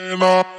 Enough.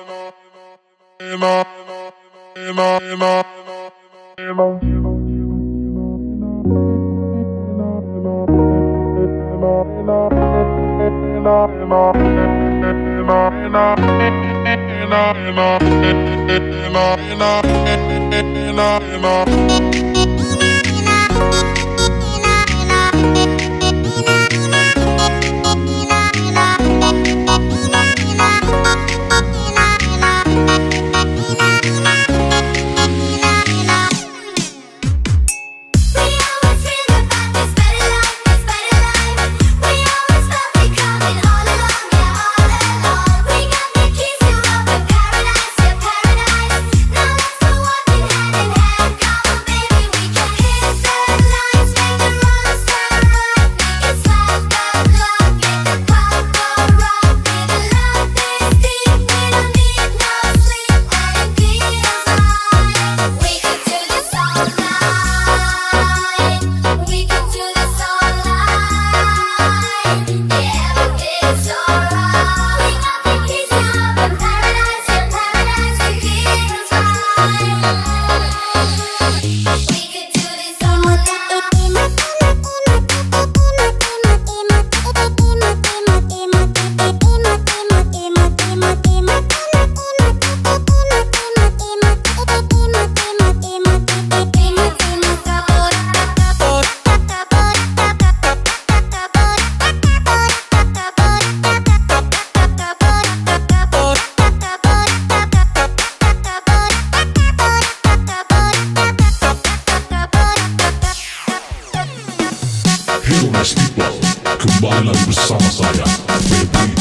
Smash people, combine like with Samasaya.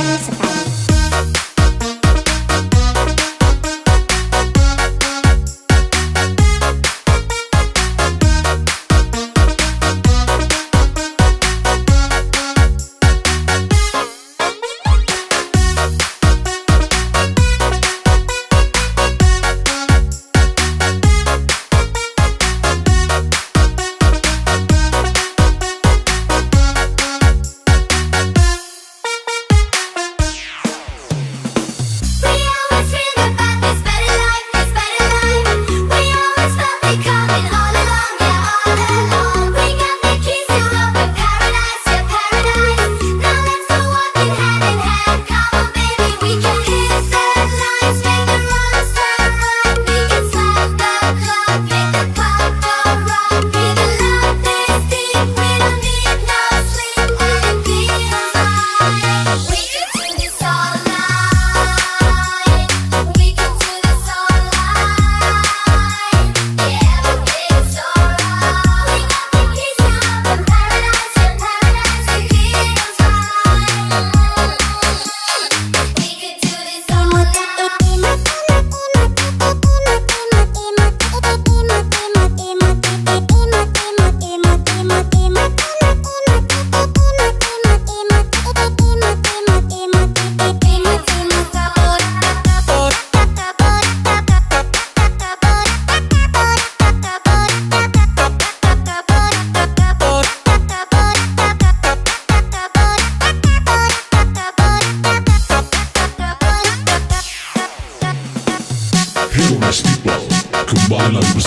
dance about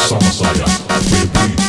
Summer baby.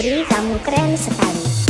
Febri, kamu keren sekali.